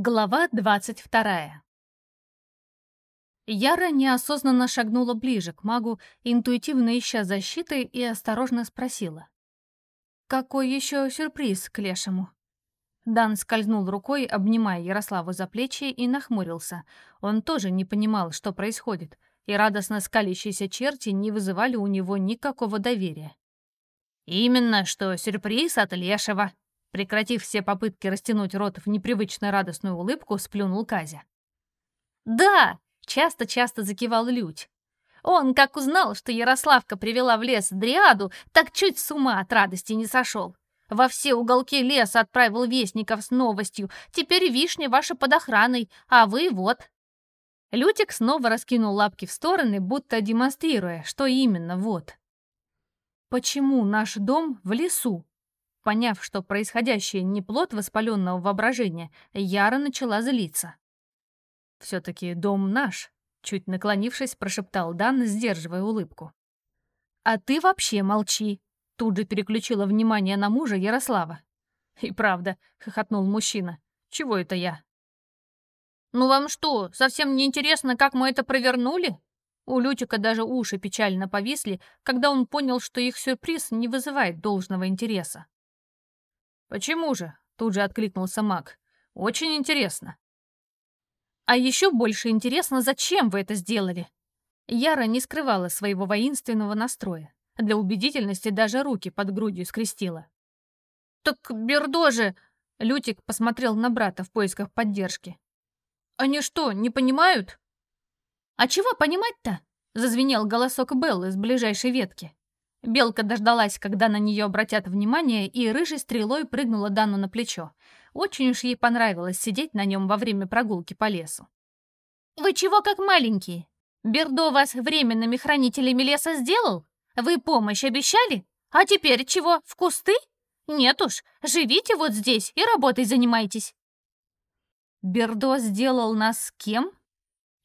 Глава двадцать вторая Яра неосознанно шагнула ближе к магу, интуитивно ища защиты, и осторожно спросила. «Какой еще сюрприз к лешему?» Дан скользнул рукой, обнимая Ярославу за плечи, и нахмурился. Он тоже не понимал, что происходит, и радостно скалящиеся черти не вызывали у него никакого доверия. «Именно, что сюрприз от лешего!» Прекратив все попытки растянуть рот в непривычно радостную улыбку, сплюнул Казя. «Да!» — часто-часто закивал Людь. Он, как узнал, что Ярославка привела в лес Дриаду, так чуть с ума от радости не сошел. Во все уголки леса отправил вестников с новостью. Теперь вишня ваша под охраной, а вы вот. Лютик снова раскинул лапки в стороны, будто демонстрируя, что именно вот. Почему наш дом в лесу? Поняв, что происходящее не плод воспаленного воображения, Яра начала злиться. «Все-таки дом наш», — чуть наклонившись, прошептал Дан, сдерживая улыбку. «А ты вообще молчи», — тут же переключила внимание на мужа Ярослава. «И правда», — хохотнул мужчина, — «чего это я?» «Ну вам что, совсем не интересно, как мы это провернули?» У Лютика даже уши печально повисли, когда он понял, что их сюрприз не вызывает должного интереса. «Почему же?» — тут же откликнулся маг. «Очень интересно». А еще больше интересно, зачем вы это сделали?» Яра не скрывала своего воинственного настроя. Для убедительности даже руки под грудью скрестила. «Так Бердо же...» — Лютик посмотрел на брата в поисках поддержки. «Они что, не понимают?» «А чего понимать-то?» — зазвенел голосок Беллы с ближайшей ветки. Белка дождалась, когда на нее обратят внимание, и рыжей стрелой прыгнула Дану на плечо. Очень уж ей понравилось сидеть на нем во время прогулки по лесу. «Вы чего как маленькие? Бердо вас временными хранителями леса сделал? Вы помощь обещали? А теперь чего, в кусты? Нет уж, живите вот здесь и работой занимайтесь». «Бердо сделал нас кем?»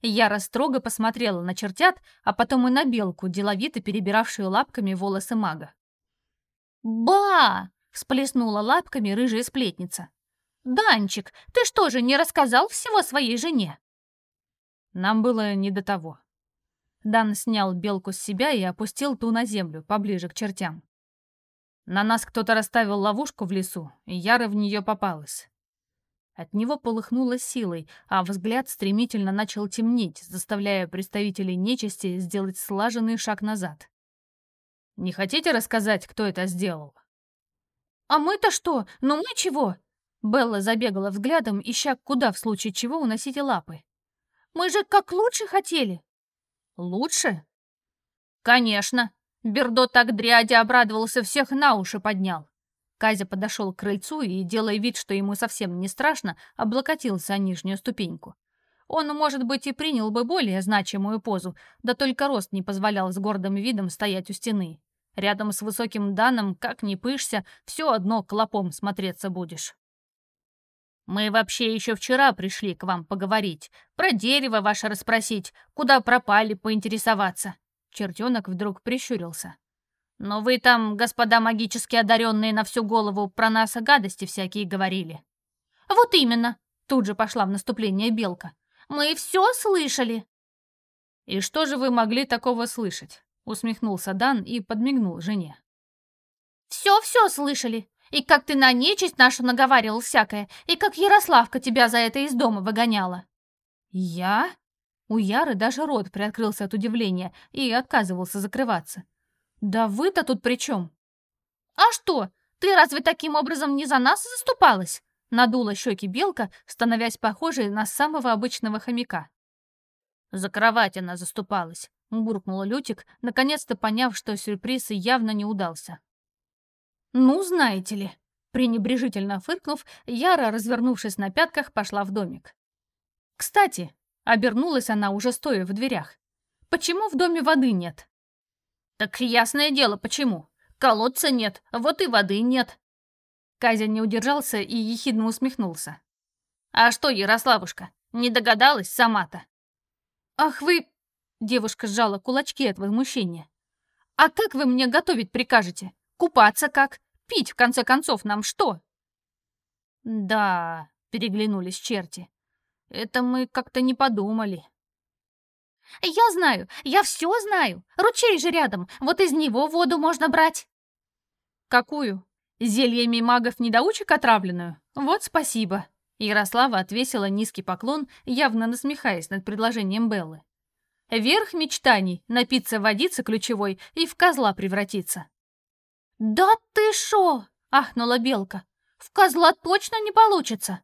Я строго посмотрела на чертят, а потом и на белку, деловито перебиравшую лапками волосы мага. «Ба!» — всплеснула лапками рыжая сплетница. «Данчик, ты что же, не рассказал всего своей жене?» Нам было не до того. Дан снял белку с себя и опустил ту на землю, поближе к чертям. На нас кто-то расставил ловушку в лесу, и Яра в нее попалась. От него полыхнуло силой, а взгляд стремительно начал темнеть, заставляя представителей нечисти сделать слаженный шаг назад. «Не хотите рассказать, кто это сделал?» «А мы-то что? Ну мы чего?» Белла забегала взглядом, ища куда в случае чего уносить лапы. «Мы же как лучше хотели!» «Лучше?» «Конечно!» Бердо так дряде обрадовался, всех на уши поднял. Казя подошел к крыльцу и, делая вид, что ему совсем не страшно, облокотился о нижнюю ступеньку. Он, может быть, и принял бы более значимую позу, да только рост не позволял с гордым видом стоять у стены. Рядом с высоким Даном, как ни пышься, все одно клопом смотреться будешь. «Мы вообще еще вчера пришли к вам поговорить, про дерево ваше расспросить, куда пропали, поинтересоваться». Чертенок вдруг прищурился. Но вы там, господа магически одаренные, на всю голову про нас гадости всякие говорили. Вот именно, тут же пошла в наступление Белка. Мы все слышали. И что же вы могли такого слышать? Усмехнулся Дан и подмигнул жене. Все-все слышали. И как ты на нечисть нашу наговаривал всякое, и как Ярославка тебя за это из дома выгоняла. Я? У Яры даже рот приоткрылся от удивления и отказывался закрываться. «Да вы-то тут при чем?» «А что, ты разве таким образом не за нас заступалась?» Надула щеки белка, становясь похожей на самого обычного хомяка. «За кровать она заступалась», — буркнула Лютик, наконец-то поняв, что сюрприз явно не удался. «Ну, знаете ли», — пренебрежительно фыркнув, Яра, развернувшись на пятках, пошла в домик. «Кстати», — обернулась она уже стоя в дверях, — «почему в доме воды нет?» «Так ясное дело, почему? Колодца нет, вот и воды нет». Казя не удержался и ехидно усмехнулся. «А что, Ярославушка, не догадалась сама-то?» «Ах вы...» — девушка сжала кулачки от возмущения. «А как вы мне готовить прикажете? Купаться как? Пить, в конце концов, нам что?» «Да...» — переглянулись черти. «Это мы как-то не подумали». «Я знаю, я все знаю. Ручей же рядом, вот из него воду можно брать». «Какую? Зельями магов-недоучек отравленную? Вот спасибо». Ярослава отвесила низкий поклон, явно насмехаясь над предложением Беллы. Верх мечтаний — напиться водицы ключевой и в козла превратиться. «Да ты шо!» — ахнула Белка. «В козла точно не получится!»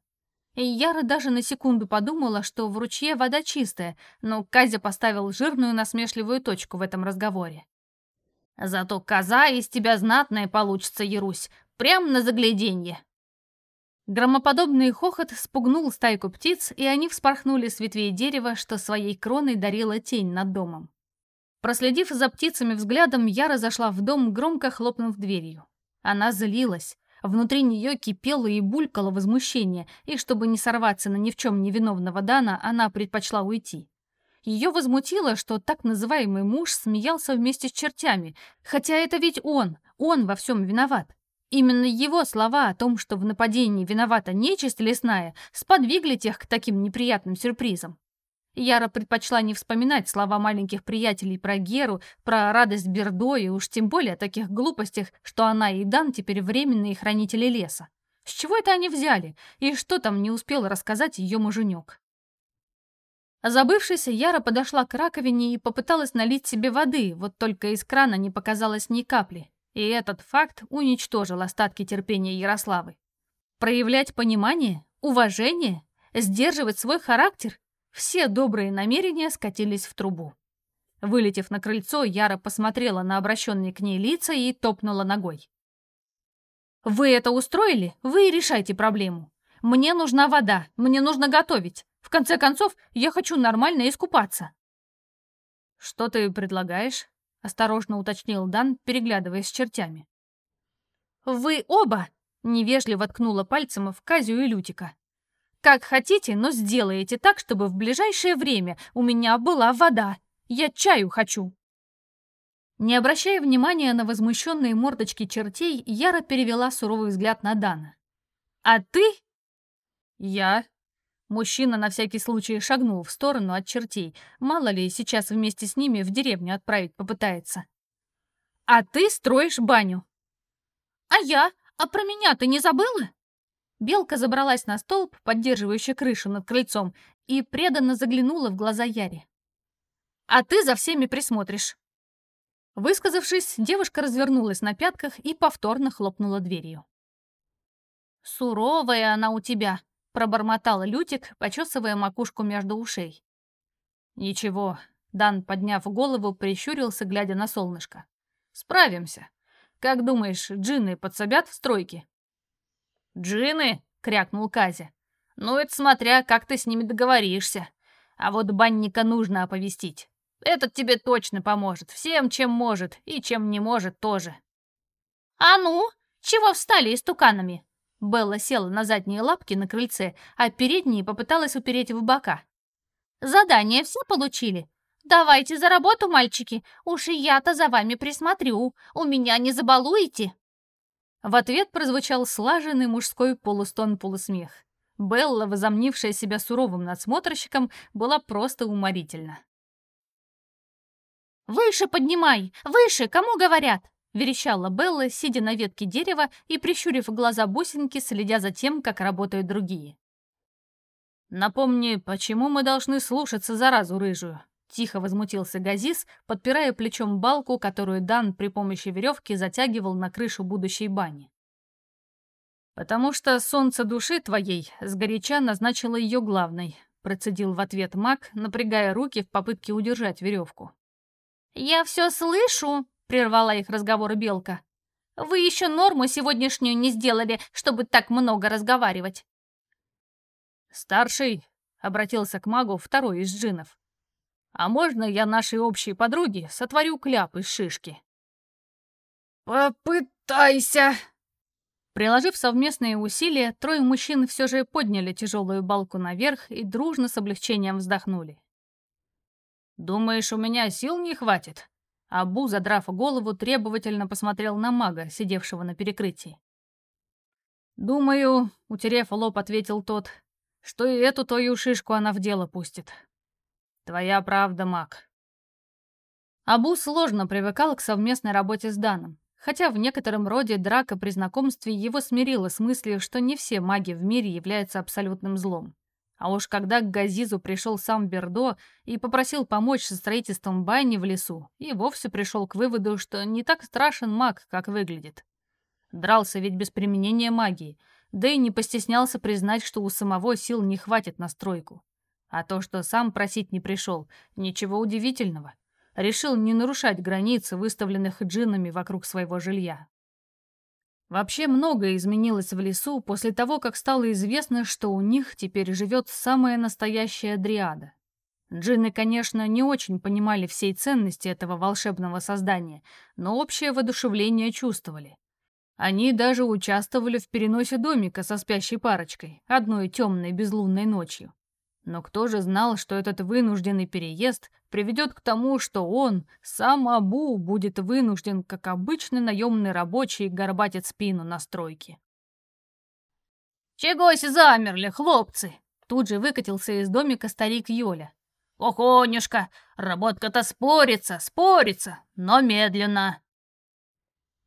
И Яра даже на секунду подумала, что в ручье вода чистая, но Казя поставил жирную насмешливую точку в этом разговоре. «Зато коза из тебя знатная получится, Ярусь, прям на загляденье!» Громоподобный хохот спугнул стайку птиц, и они вспорхнули с ветвей дерева, что своей кроной дарила тень над домом. Проследив за птицами взглядом, Яра зашла в дом, громко хлопнув дверью. Она злилась. Внутри нее кипело и булькало возмущение, и чтобы не сорваться на ни в чем невиновного Дана, она предпочла уйти. Ее возмутило, что так называемый муж смеялся вместе с чертями, хотя это ведь он, он во всем виноват. Именно его слова о том, что в нападении виновата нечисть лесная, сподвигли тех к таким неприятным сюрпризам. Яра предпочла не вспоминать слова маленьких приятелей про Геру, про радость Бердо и уж тем более о таких глупостях, что она и Дан теперь временные хранители леса. С чего это они взяли? И что там не успел рассказать ее муженек? Забывшись, Яра подошла к раковине и попыталась налить себе воды, вот только из крана не показалось ни капли. И этот факт уничтожил остатки терпения Ярославы. Проявлять понимание, уважение, сдерживать свой характер – все добрые намерения скатились в трубу. Вылетев на крыльцо, Яра посмотрела на обращенные к ней лица и топнула ногой. «Вы это устроили? Вы решайте проблему. Мне нужна вода, мне нужно готовить. В конце концов, я хочу нормально искупаться». «Что ты предлагаешь?» — осторожно уточнил Дан, переглядываясь с чертями. «Вы оба!» — невежливо ткнула пальцем в Казю и Лютика. «Как хотите, но сделайте так, чтобы в ближайшее время у меня была вода. Я чаю хочу!» Не обращая внимания на возмущенные мордочки чертей, Яра перевела суровый взгляд на Дана. «А ты?» «Я?» Мужчина на всякий случай шагнул в сторону от чертей. Мало ли, сейчас вместе с ними в деревню отправить попытается. «А ты строишь баню». «А я? А про меня ты не забыла?» Белка забралась на столб, поддерживающий крышу над крыльцом, и преданно заглянула в глаза Яре. «А ты за всеми присмотришь». Высказавшись, девушка развернулась на пятках и повторно хлопнула дверью. «Суровая она у тебя», Пробормотал Лютик, почесывая макушку между ушей. «Ничего», — Дан, подняв голову, прищурился, глядя на солнышко. «Справимся. Как думаешь, джинны подсобят в стройке?» «Джинны?» — крякнул Казя. «Ну, это смотря, как ты с ними договоришься. А вот банника нужно оповестить. Этот тебе точно поможет. Всем, чем может, и чем не может тоже». «А ну, чего встали истуканами?» Белла села на задние лапки на крыльце, а передние попыталась упереть в бока. «Задание все получили? Давайте за работу, мальчики. Уж и я-то за вами присмотрю. У меня не забалуете?» В ответ прозвучал слаженный мужской полустон-полусмех. Белла, возомнившая себя суровым надсмотрщиком, была просто уморительна. «Выше поднимай! Выше! Кому говорят?» — верещала Белла, сидя на ветке дерева и прищурив глаза бусинки, следя за тем, как работают другие. «Напомни, почему мы должны слушаться заразу рыжую?» — тихо возмутился Газис, подпирая плечом балку, которую Дан при помощи веревки затягивал на крышу будущей бани. «Потому что солнце души твоей сгоряча назначило ее главной», — процедил в ответ маг, напрягая руки в попытке удержать веревку. «Я все слышу!» прервала их разговор Белка. «Вы еще норму сегодняшнюю не сделали, чтобы так много разговаривать». «Старший», — обратился к магу второй из джинов. «А можно я нашей общей подруге сотворю кляп из шишки?» «Попытайся!» Приложив совместные усилия, трое мужчин все же подняли тяжелую балку наверх и дружно с облегчением вздохнули. «Думаешь, у меня сил не хватит?» Абу, задрав голову, требовательно посмотрел на мага, сидевшего на перекрытии. «Думаю», — утерев лоб, ответил тот, — «что и эту твою шишку она в дело пустит». «Твоя правда, маг». Абу сложно привыкал к совместной работе с Даном, хотя в некотором роде драка при знакомстве его смирила с мыслью, что не все маги в мире являются абсолютным злом. А уж когда к Газизу пришел сам Бердо и попросил помочь со строительством бани в лесу, и вовсе пришел к выводу, что не так страшен маг, как выглядит. Дрался ведь без применения магии, да и не постеснялся признать, что у самого сил не хватит на стройку. А то, что сам просить не пришел, ничего удивительного. Решил не нарушать границы, выставленных джиннами вокруг своего жилья. Вообще многое изменилось в лесу после того, как стало известно, что у них теперь живет самая настоящая дриада. Джинны, конечно, не очень понимали всей ценности этого волшебного создания, но общее воодушевление чувствовали. Они даже участвовали в переносе домика со спящей парочкой, одной темной безлунной ночью. Но кто же знал, что этот вынужденный переезд приведет к тому, что он, сам Абу, будет вынужден, как обычный наемный рабочий, горбатить спину на стройке. «Чегось замерли, хлопцы!» Тут же выкатился из домика старик Йоля. «Охонюшка, работка-то спорится, спорится, но медленно!»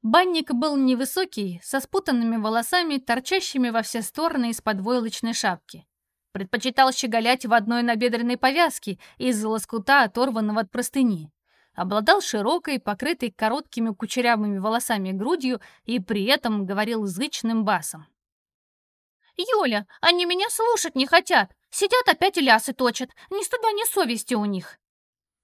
Банник был невысокий, со спутанными волосами, торчащими во все стороны из-под войлочной шапки. Предпочитал щеголять в одной набедренной повязке из лоскута, оторванного от простыни. Обладал широкой, покрытой короткими кучерявыми волосами грудью и при этом говорил зычным басом. «Юля, они меня слушать не хотят. Сидят опять лясы точат. Ни стыда, ни совести у них».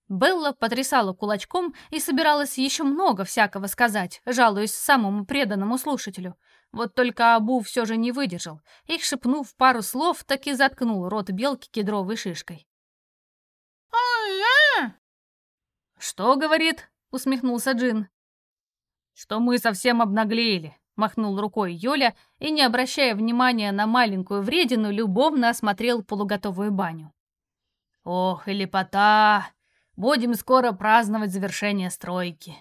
Белла потрясала кулачком и собиралась еще много всякого сказать, жалуясь самому преданному слушателю. Вот только Абу все же не выдержал и, шепнув пару слов, так и заткнул рот белки кедровой шишкой. «Что, — говорит, — усмехнулся Джин. «Что мы совсем обнаглели», — махнул рукой Йоля и, не обращая внимания на маленькую вредину, любовно осмотрел полуготовую баню. «Ох, и лепота! Будем скоро праздновать завершение стройки».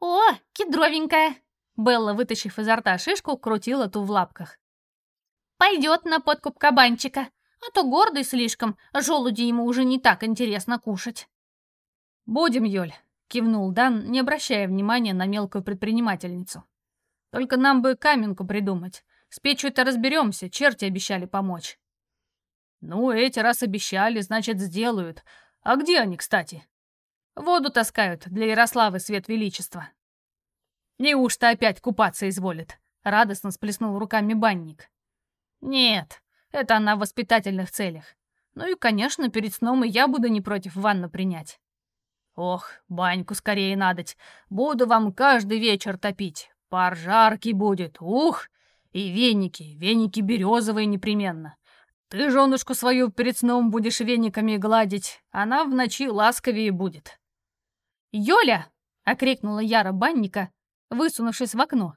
«О, кедровенькая!» Белла, вытащив изо рта шишку, крутила ту в лапках. «Пойдет на подкуп кабанчика, а то гордый слишком, желуди ему уже не так интересно кушать». «Будем, Ёль», — кивнул Дан, не обращая внимания на мелкую предпринимательницу. «Только нам бы каменку придумать. С печью-то разберемся, черти обещали помочь». «Ну, эти раз обещали, значит, сделают. А где они, кстати?» «Воду таскают для Ярославы Свет Величества». «Неужто опять купаться изволит?» — радостно сплеснул руками банник. «Нет, это она в воспитательных целях. Ну и, конечно, перед сном и я буду не против ванну принять». «Ох, баньку скорее надоть. Буду вам каждый вечер топить. Пар жаркий будет, ух! И веники, веники березовые непременно. Ты женушку свою перед сном будешь вениками гладить, она в ночи ласковее будет». «Йоля!» — окрикнула Яра банника, высунувшись в окно.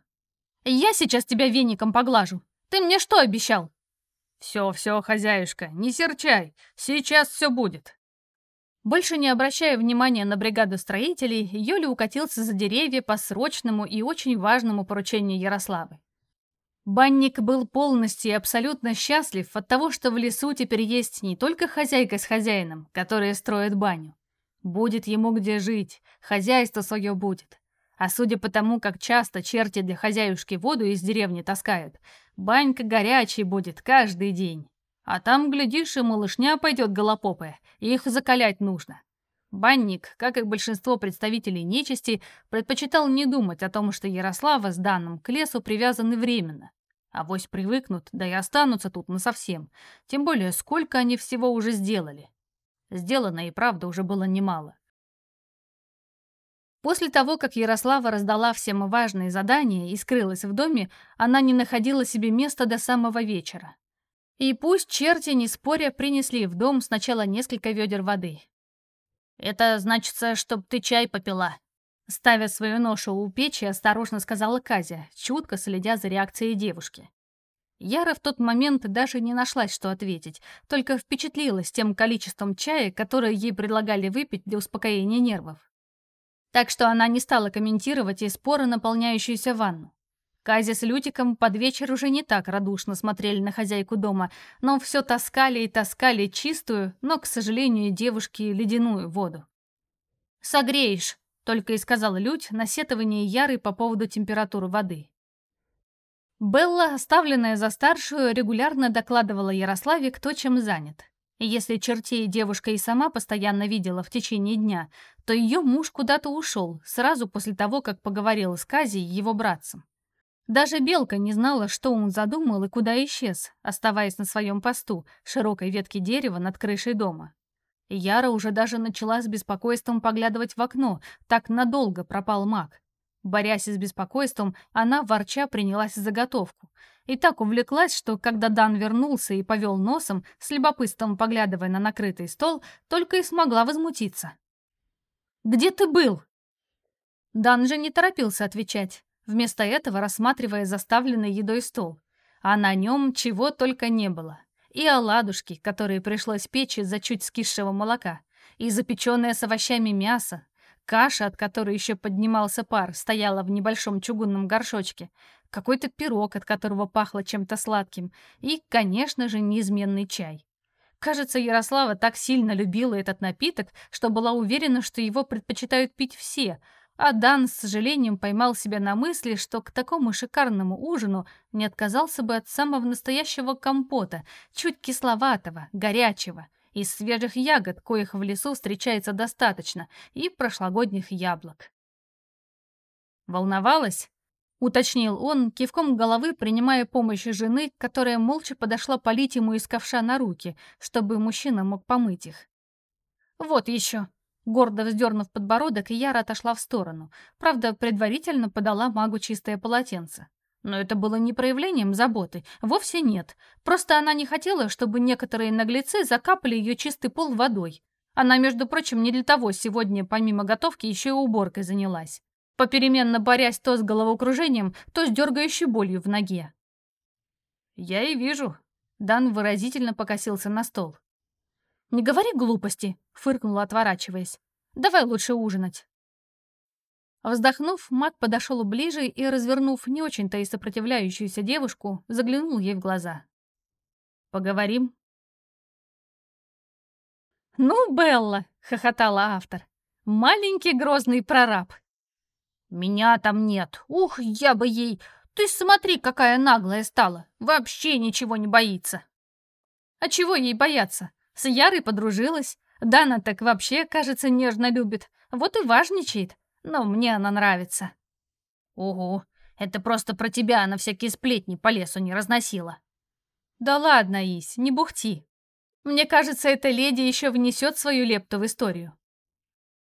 «Я сейчас тебя веником поглажу. Ты мне что обещал?» «Все, все, хозяюшка, не серчай. Сейчас все будет». Больше не обращая внимания на бригаду строителей, Юля укатился за деревья по срочному и очень важному поручению Ярославы. Банник был полностью и абсолютно счастлив от того, что в лесу теперь есть не только хозяйка с хозяином, которые строят баню. Будет ему где жить, хозяйство свое будет. А судя по тому, как часто черти для хозяюшки воду из деревни таскают, банька горячей будет каждый день. А там, глядишь, и малышня пойдет голопопая, их закалять нужно. Банник, как и большинство представителей нечисти, предпочитал не думать о том, что Ярослава с Данным к лесу привязаны временно. А вось привыкнут, да и останутся тут насовсем. Тем более, сколько они всего уже сделали. Сделано и правда уже было немало. После того, как Ярослава раздала всем важные задания и скрылась в доме, она не находила себе места до самого вечера. И пусть черти, не споря, принесли в дом сначала несколько ведер воды. «Это значится, чтоб ты чай попила», Ставя свою ношу у печи, осторожно сказала Казя, чутко следя за реакцией девушки. Яра в тот момент даже не нашлась, что ответить, только впечатлилась тем количеством чая, которое ей предлагали выпить для успокоения нервов. Так что она не стала комментировать и споры наполняющуюся ванну. Кази с Лютиком под вечер уже не так радушно смотрели на хозяйку дома, но все таскали и таскали чистую, но, к сожалению, девушке ледяную воду. «Согреешь», — только и сказала Лють на сетование Яры по поводу температуры воды. Белла, оставленная за старшую, регулярно докладывала Ярославе, кто чем занят. Если чертей девушка и сама постоянно видела в течение дня, то ее муж куда-то ушел, сразу после того, как поговорил с Казей, его братцем. Даже Белка не знала, что он задумал и куда исчез, оставаясь на своем посту, широкой ветке дерева над крышей дома. Яра уже даже начала с беспокойством поглядывать в окно, так надолго пропал маг. Борясь с беспокойством, она, ворча, принялась за заготовку. И так увлеклась, что, когда Дан вернулся и повел носом, с любопытством поглядывая на накрытый стол, только и смогла возмутиться. «Где ты был?» Дан же не торопился отвечать, вместо этого рассматривая заставленный едой стол. А на нем чего только не было. И оладушки, которые пришлось печь из-за чуть скисшего молока, и запеченное с овощами мясо, Каша, от которой еще поднимался пар, стояла в небольшом чугунном горшочке, какой-то пирог, от которого пахло чем-то сладким, и, конечно же, неизменный чай. Кажется, Ярослава так сильно любила этот напиток, что была уверена, что его предпочитают пить все, а Дан с сожалением поймал себя на мысли, что к такому шикарному ужину не отказался бы от самого настоящего компота, чуть кисловатого, горячего — из свежих ягод, коих в лесу встречается достаточно, и прошлогодних яблок. «Волновалась?» — уточнил он, кивком головы принимая помощь жены, которая молча подошла полить ему из ковша на руки, чтобы мужчина мог помыть их. «Вот еще!» Гордо вздернув подбородок, Яра отошла в сторону. Правда, предварительно подала магу чистое полотенце. Но это было не проявлением заботы, вовсе нет. Просто она не хотела, чтобы некоторые наглецы закапали ее чистый пол водой. Она, между прочим, не для того сегодня, помимо готовки, еще и уборкой занялась. Попеременно борясь то с головокружением, то с дергающей болью в ноге. «Я и вижу». Дан выразительно покосился на стол. «Не говори глупости», — фыркнула, отворачиваясь. «Давай лучше ужинать». Вздохнув, маг подошел ближе и, развернув не очень-то и сопротивляющуюся девушку, заглянул ей в глаза. «Поговорим?» «Ну, Белла!» — хохотала автор. «Маленький грозный прораб!» «Меня там нет! Ух, я бы ей! Ты смотри, какая наглая стала! Вообще ничего не боится!» «А чего ей бояться? С Ярой подружилась. Дана так вообще, кажется, нежно любит. Вот и важничает но мне она нравится». «Угу, это просто про тебя она всякие сплетни по лесу не разносила». «Да ладно, Ись, не бухти. Мне кажется, эта леди еще внесет свою лепту в историю».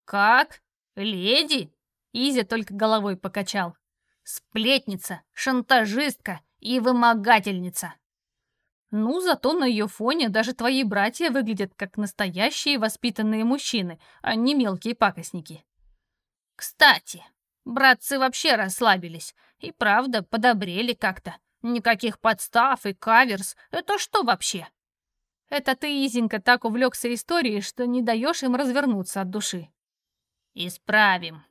«Как? Леди?» Изя только головой покачал. «Сплетница, шантажистка и вымогательница». «Ну, зато на ее фоне даже твои братья выглядят как настоящие воспитанные мужчины, а не мелкие пакостники». Кстати, братцы вообще расслабились и правда подобрели как-то. Никаких подстав и каверс. Это что вообще? Это ты, Изенька, так увлекся историей, что не даешь им развернуться от души. Исправим.